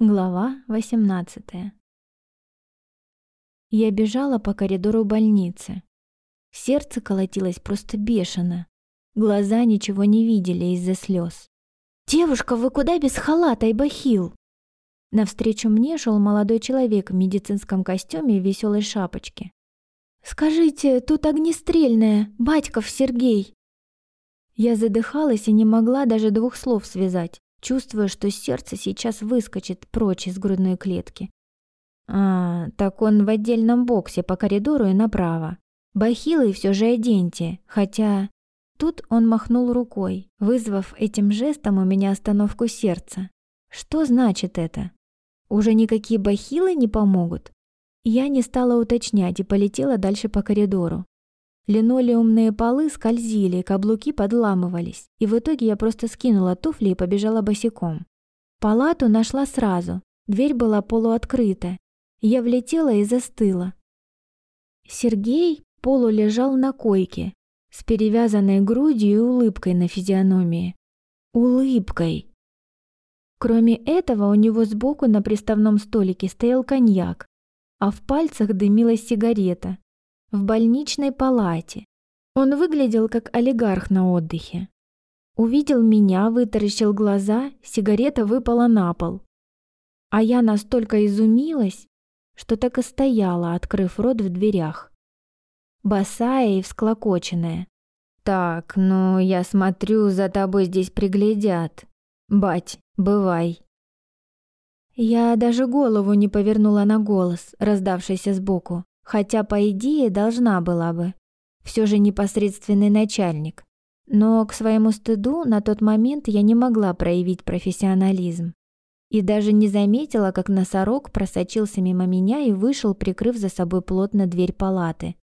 Глава 18 Я бежала по коридору больницы. Сердце колотилось просто бешено. Глаза ничего не видели из-за слез. «Девушка, вы куда без халата и бахил?» Навстречу мне шел молодой человек в медицинском костюме и веселой шапочке. «Скажите, тут огнестрельная, батьков Сергей!» Я задыхалась и не могла даже двух слов связать чувствуя, что сердце сейчас выскочит прочь из грудной клетки. А, так он в отдельном боксе по коридору и направо. Бахилы все же оденьте, хотя... Тут он махнул рукой, вызвав этим жестом у меня остановку сердца. Что значит это? Уже никакие бахилы не помогут? Я не стала уточнять и полетела дальше по коридору. Линолеумные полы скользили, каблуки подламывались, и в итоге я просто скинула туфли и побежала босиком. Палату нашла сразу, дверь была полуоткрыта. Я влетела и застыла. Сергей полулежал на койке, с перевязанной грудью и улыбкой на физиономии. Улыбкой! Кроме этого, у него сбоку на приставном столике стоял коньяк, а в пальцах дымилась сигарета в больничной палате. Он выглядел как олигарх на отдыхе. Увидел меня, вытаращил глаза, сигарета выпала на пол. А я настолько изумилась, что так и стояла, открыв рот в дверях. Босая и всклокоченная. «Так, ну, я смотрю, за тобой здесь приглядят. Бать, бывай». Я даже голову не повернула на голос, раздавшийся сбоку хотя, по идее, должна была бы. Все же непосредственный начальник. Но к своему стыду на тот момент я не могла проявить профессионализм. И даже не заметила, как носорог просочился мимо меня и вышел, прикрыв за собой плотно дверь палаты.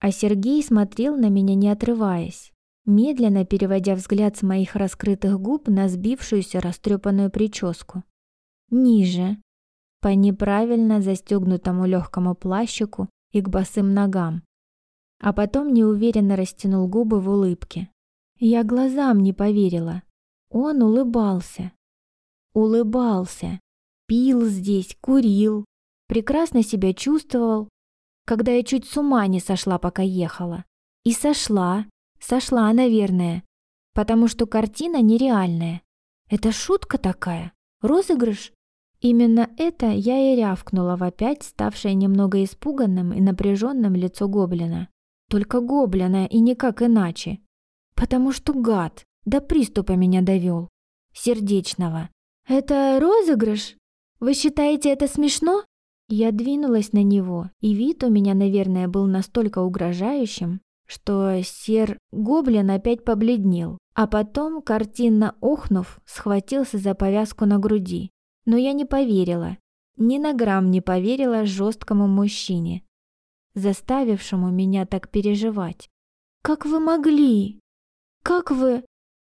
А Сергей смотрел на меня, не отрываясь, медленно переводя взгляд с моих раскрытых губ на сбившуюся растрепанную прическу. Ниже, по неправильно застегнутому легкому плащику и к босым ногам. А потом неуверенно растянул губы в улыбке. Я глазам не поверила. Он улыбался. Улыбался. Пил здесь, курил. Прекрасно себя чувствовал, когда я чуть с ума не сошла, пока ехала. И сошла, сошла, наверное, потому что картина нереальная. Это шутка такая? Розыгрыш? Именно это я и рявкнула в опять ставшее немного испуганным и напряженным лицо гоблина. Только гоблина и никак иначе. Потому что гад до приступа меня довел. Сердечного. «Это розыгрыш? Вы считаете это смешно?» Я двинулась на него, и вид у меня, наверное, был настолько угрожающим, что сер гоблин опять побледнел, а потом, картинно охнув, схватился за повязку на груди. Но я не поверила, ни на грамм не поверила жесткому мужчине, заставившему меня так переживать. «Как вы могли? Как вы...»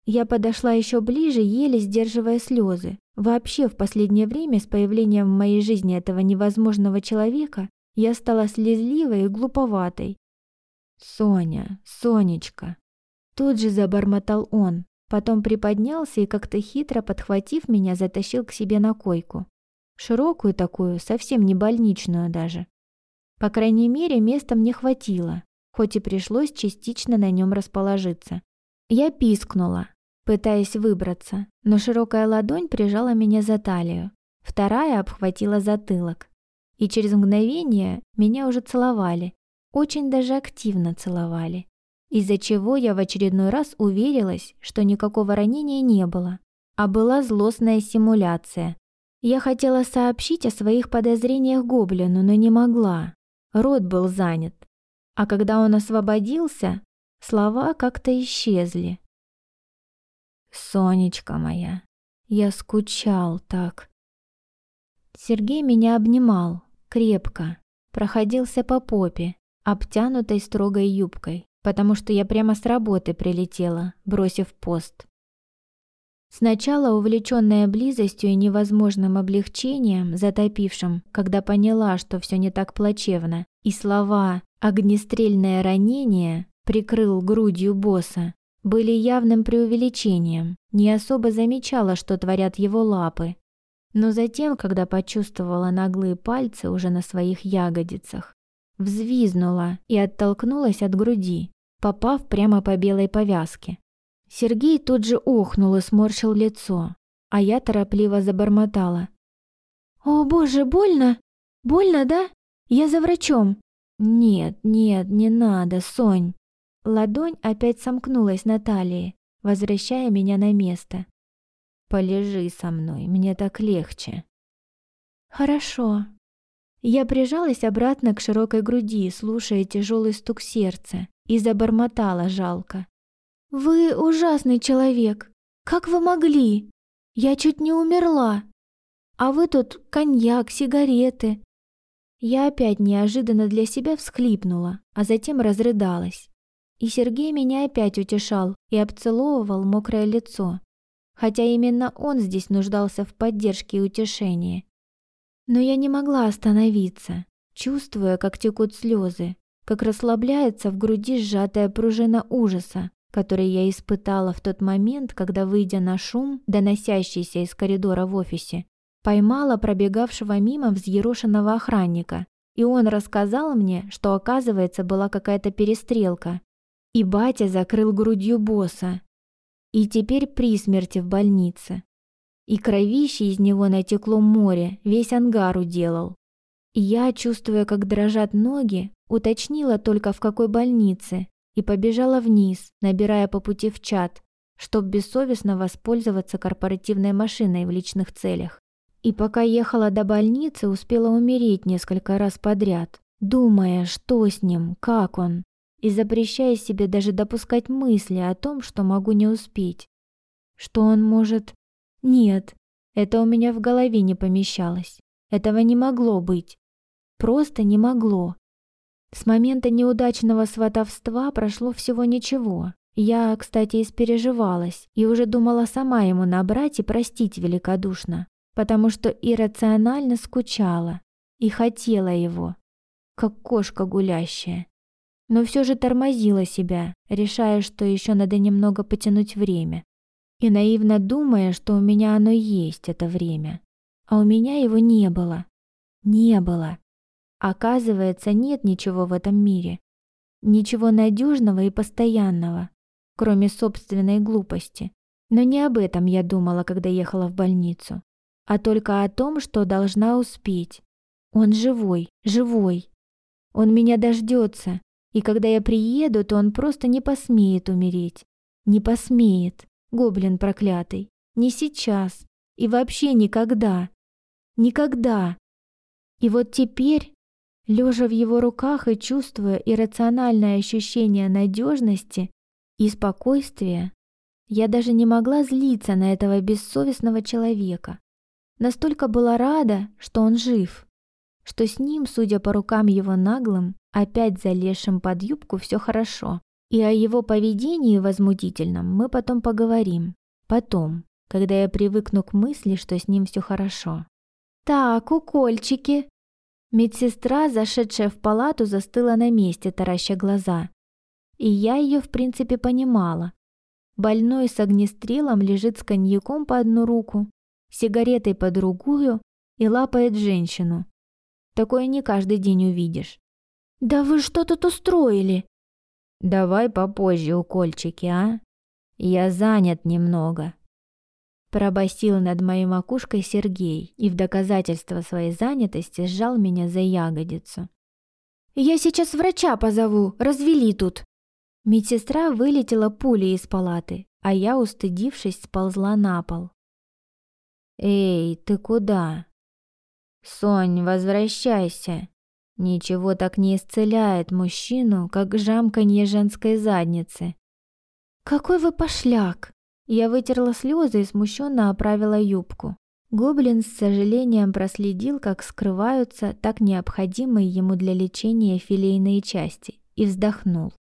Я подошла еще ближе, еле сдерживая слезы. Вообще, в последнее время с появлением в моей жизни этого невозможного человека я стала слезливой и глуповатой. «Соня, Сонечка!» Тут же забормотал он, Потом приподнялся и как-то хитро, подхватив меня, затащил к себе на койку. Широкую такую, совсем не больничную даже. По крайней мере, места мне хватило, хоть и пришлось частично на нем расположиться. Я пискнула, пытаясь выбраться, но широкая ладонь прижала меня за талию, вторая обхватила затылок. И через мгновение меня уже целовали, очень даже активно целовали из-за чего я в очередной раз уверилась, что никакого ранения не было, а была злостная симуляция. Я хотела сообщить о своих подозрениях гоблину, но не могла. Рот был занят. А когда он освободился, слова как-то исчезли. «Сонечка моя, я скучал так». Сергей меня обнимал, крепко, проходился по попе, обтянутой строгой юбкой потому что я прямо с работы прилетела, бросив пост. Сначала увлеченная близостью и невозможным облегчением, затопившим, когда поняла, что все не так плачевно, и слова «огнестрельное ранение» прикрыл грудью босса, были явным преувеличением, не особо замечала, что творят его лапы. Но затем, когда почувствовала наглые пальцы уже на своих ягодицах, взвизнула и оттолкнулась от груди, попав прямо по белой повязке. Сергей тут же охнул и сморщил лицо, а я торопливо забормотала. «О, боже, больно? Больно, да? Я за врачом». «Нет, нет, не надо, Сонь». Ладонь опять сомкнулась на талии, возвращая меня на место. «Полежи со мной, мне так легче». «Хорошо». Я прижалась обратно к широкой груди, слушая тяжелый стук сердца, и забормотала жалко. «Вы ужасный человек! Как вы могли? Я чуть не умерла! А вы тут коньяк, сигареты!» Я опять неожиданно для себя всхлипнула, а затем разрыдалась. И Сергей меня опять утешал и обцеловывал мокрое лицо, хотя именно он здесь нуждался в поддержке и утешении. Но я не могла остановиться, чувствуя, как текут слезы, как расслабляется в груди сжатая пружина ужаса, который я испытала в тот момент, когда, выйдя на шум, доносящийся из коридора в офисе, поймала пробегавшего мимо взъерошенного охранника, и он рассказал мне, что, оказывается, была какая-то перестрелка, и батя закрыл грудью босса, и теперь при смерти в больнице. И кровище из него натекло море, весь ангар уделал. Я, чувствуя, как дрожат ноги, уточнила только в какой больнице и побежала вниз, набирая по пути в чат, чтоб бессовестно воспользоваться корпоративной машиной в личных целях. И пока ехала до больницы, успела умереть несколько раз подряд, думая, что с ним, как он, и запрещая себе даже допускать мысли о том, что могу не успеть. Что он может... Нет, это у меня в голове не помещалось. Этого не могло быть. Просто не могло. С момента неудачного сватовства прошло всего ничего. Я, кстати, испереживалась и уже думала сама ему набрать и простить великодушно, потому что иррационально скучала и хотела его, как кошка гулящая. Но все же тормозила себя, решая, что еще надо немного потянуть время. И наивно думая, что у меня оно есть, это время. А у меня его не было. Не было. Оказывается, нет ничего в этом мире. Ничего надежного и постоянного, кроме собственной глупости. Но не об этом я думала, когда ехала в больницу, а только о том, что должна успеть. Он живой, живой. Он меня дождется, и когда я приеду, то он просто не посмеет умереть. Не посмеет, гоблин проклятый. Не сейчас и вообще никогда. Никогда. И вот теперь Лежа в его руках и чувствуя иррациональное ощущение надежности и спокойствия, я даже не могла злиться на этого бессовестного человека. Настолько была рада, что он жив, что с ним, судя по рукам его наглым, опять залезшим под юбку, все хорошо. И о его поведении возмутительном мы потом поговорим. Потом, когда я привыкну к мысли, что с ним все хорошо. «Так, укольчики!» Медсестра, зашедшая в палату, застыла на месте, тараща глаза. И я ее, в принципе, понимала. Больной с огнестрелом лежит с коньяком по одну руку, сигаретой по другую и лапает женщину. Такое не каждый день увидишь. «Да вы что тут устроили?» «Давай попозже укольчики, а? Я занят немного», Пробасил над моей макушкой Сергей и в доказательство своей занятости сжал меня за ягодицу. «Я сейчас врача позову, развели тут!» Медсестра вылетела пулей из палаты, а я, устыдившись, сползла на пол. «Эй, ты куда?» «Сонь, возвращайся!» Ничего так не исцеляет мужчину, как жамканье женской задницы. «Какой вы пошляк!» Я вытерла слезы и смущенно оправила юбку. Гоблин с сожалением проследил, как скрываются так необходимые ему для лечения филейные части, и вздохнул.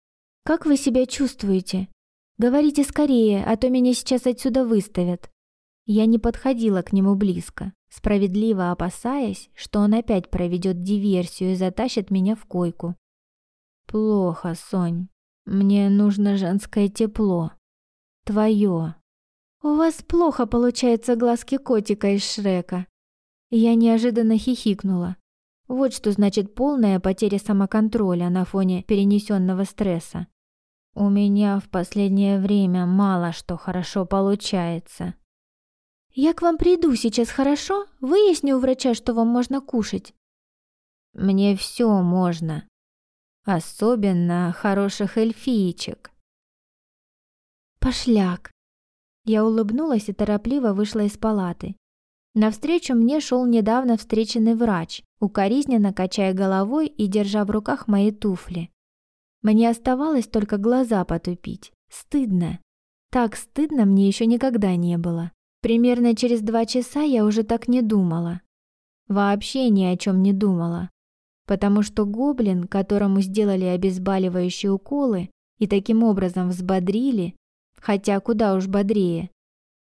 «Как вы себя чувствуете? Говорите скорее, а то меня сейчас отсюда выставят». Я не подходила к нему близко, справедливо опасаясь, что он опять проведет диверсию и затащит меня в койку. «Плохо, Сонь. Мне нужно женское тепло», Твое. У вас плохо получаются глазки котика из Шрека. Я неожиданно хихикнула. Вот что значит полная потеря самоконтроля на фоне перенесенного стресса. У меня в последнее время мало что хорошо получается. Я к вам приду сейчас, хорошо? Выясню у врача, что вам можно кушать. Мне все можно. Особенно хороших эльфиечек. Пошляк. Я улыбнулась и торопливо вышла из палаты. Навстречу мне шел недавно встреченный врач, укоризненно качая головой и держа в руках мои туфли. Мне оставалось только глаза потупить. Стыдно. Так стыдно мне еще никогда не было. Примерно через два часа я уже так не думала. Вообще ни о чем не думала. Потому что гоблин, которому сделали обезболивающие уколы и таким образом взбодрили, хотя куда уж бодрее,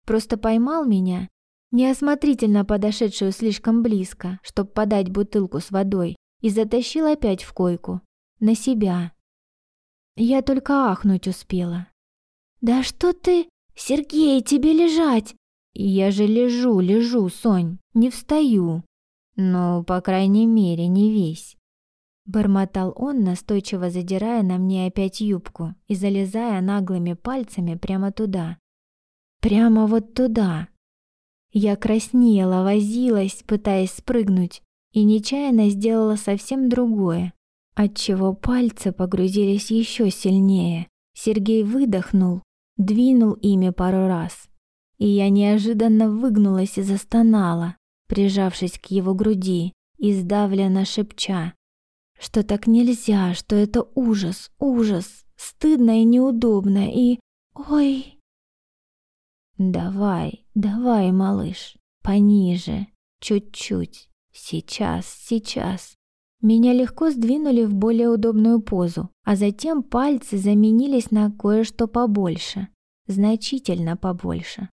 просто поймал меня, неосмотрительно подошедшую слишком близко, чтобы подать бутылку с водой, и затащил опять в койку. На себя. Я только ахнуть успела. «Да что ты... Сергей, тебе лежать!» Я же лежу, лежу, Сонь, не встаю. Ну, по крайней мере, не весь. Бормотал он, настойчиво задирая на мне опять юбку и залезая наглыми пальцами прямо туда. Прямо вот туда. Я краснела, возилась, пытаясь спрыгнуть, и нечаянно сделала совсем другое, отчего пальцы погрузились еще сильнее. Сергей выдохнул, двинул ими пару раз, и я неожиданно выгнулась и застонала, прижавшись к его груди и сдавленно шепча, что так нельзя, что это ужас, ужас, стыдно и неудобно, и... Ой... Давай, давай, малыш, пониже, чуть-чуть, сейчас, сейчас. Меня легко сдвинули в более удобную позу, а затем пальцы заменились на кое-что побольше, значительно побольше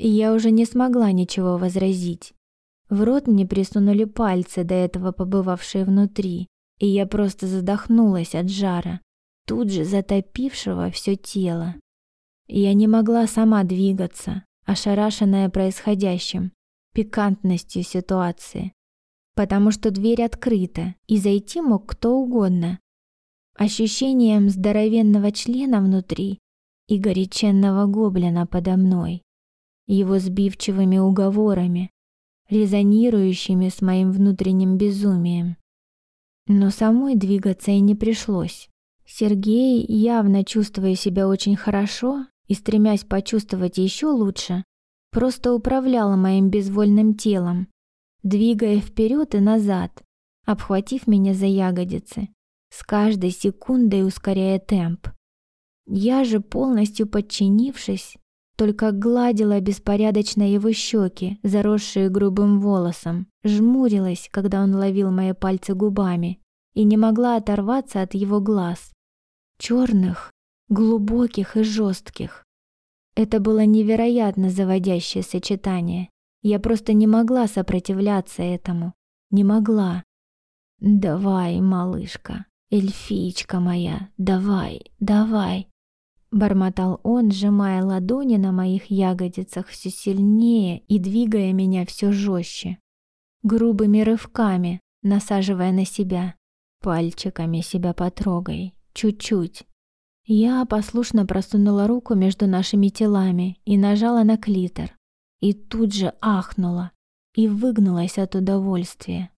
и я уже не смогла ничего возразить. В рот мне присунули пальцы, до этого побывавшие внутри, и я просто задохнулась от жара, тут же затопившего все тело. Я не могла сама двигаться, ошарашенная происходящим, пикантностью ситуации, потому что дверь открыта, и зайти мог кто угодно. Ощущением здоровенного члена внутри и горяченного гоблина подо мной его сбивчивыми уговорами, резонирующими с моим внутренним безумием. Но самой двигаться и не пришлось. Сергей, явно чувствуя себя очень хорошо и стремясь почувствовать еще лучше, просто управлял моим безвольным телом, двигая вперед и назад, обхватив меня за ягодицы, с каждой секундой ускоряя темп. Я же, полностью подчинившись, только гладила беспорядочно его щеки, заросшие грубым волосом, жмурилась, когда он ловил мои пальцы губами, и не могла оторваться от его глаз. Черных, глубоких и жестких. Это было невероятно заводящее сочетание. Я просто не могла сопротивляться этому. Не могла. «Давай, малышка, эльфичка моя, давай, давай!» Бормотал он, сжимая ладони на моих ягодицах все сильнее и двигая меня все жестче. Грубыми рывками, насаживая на себя. Пальчиками себя потрогай, чуть-чуть. Я послушно просунула руку между нашими телами и нажала на клитор. И тут же ахнула и выгнулась от удовольствия.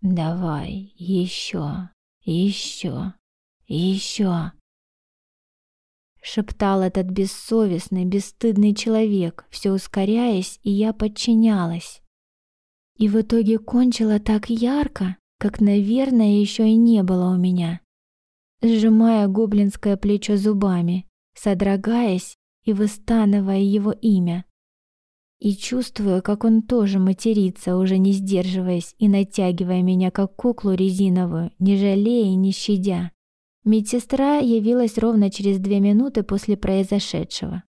«Давай, еще, еще, еще!» Шептал этот бессовестный, бесстыдный человек, все ускоряясь, и я подчинялась. И в итоге кончила так ярко, как, наверное, еще и не было у меня. Сжимая гоблинское плечо зубами, содрогаясь и выстанывая его имя. И чувствую, как он тоже матерится, уже не сдерживаясь и натягивая меня как куклу резиновую, не жалея и не щадя. Медсестра явилась ровно через две минуты после произошедшего.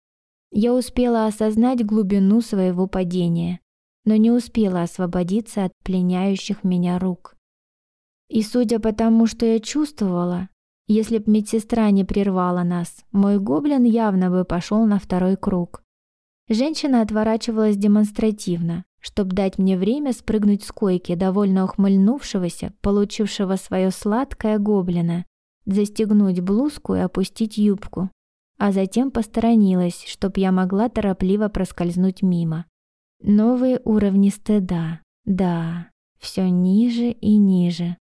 Я успела осознать глубину своего падения, но не успела освободиться от пленяющих меня рук. И судя по тому, что я чувствовала, если б медсестра не прервала нас, мой гоблин явно бы пошел на второй круг. Женщина отворачивалась демонстративно, чтоб дать мне время спрыгнуть с койки довольно ухмыльнувшегося, получившего свое сладкое гоблина, застегнуть блузку и опустить юбку, а затем посторонилась, чтоб я могла торопливо проскользнуть мимо. Новые уровни стыда, да, все ниже и ниже.